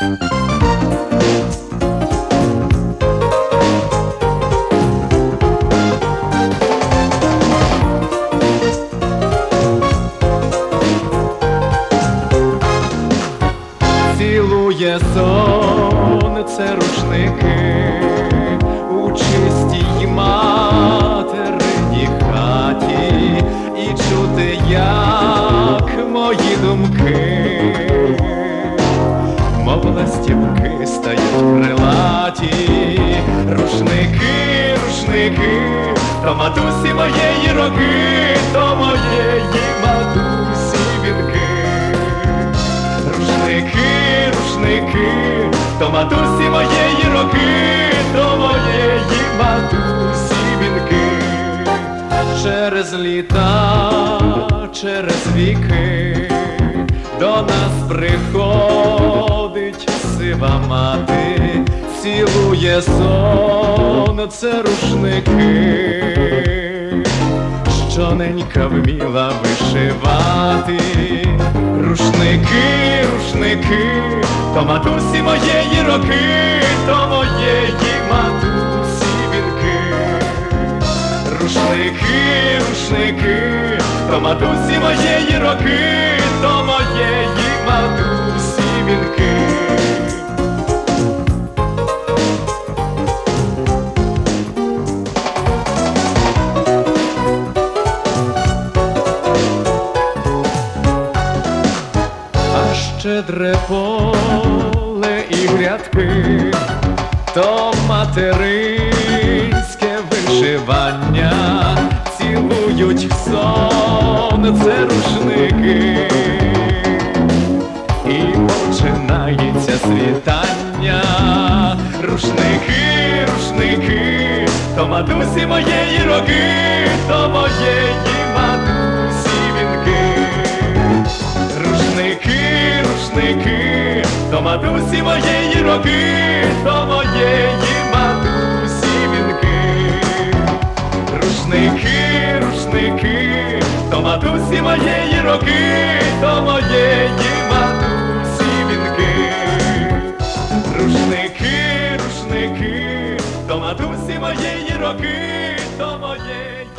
Цілує сонце рушники рушники, рушники, то матусі моєї роки, то моєї матусі вінки. Рушники, рушники, то матусі моєї роки, то моєї матусі вінки. Через літа, через віки до нас приходить сива мати, цілує сонце рушники щоненька вміла вишивати рушники, рушники, то матусі моєї роки, то моєї матусі вінки. Рушники, рушники, то матусі моєї роки, то моєї матусі вінки. Щедре поле і грядки, то материнське вишивання, цілують сонце рушники, і починається світання, рушники, рушники, то матусі моєї роки, то моєї Рушники, то матусі моєї роки, то моєї матусі вінки. Рушники, рушники, то матусі моєї роки, то моєї матусі вінки. Рушники, рушники, то матусі моєї роки, то моєї.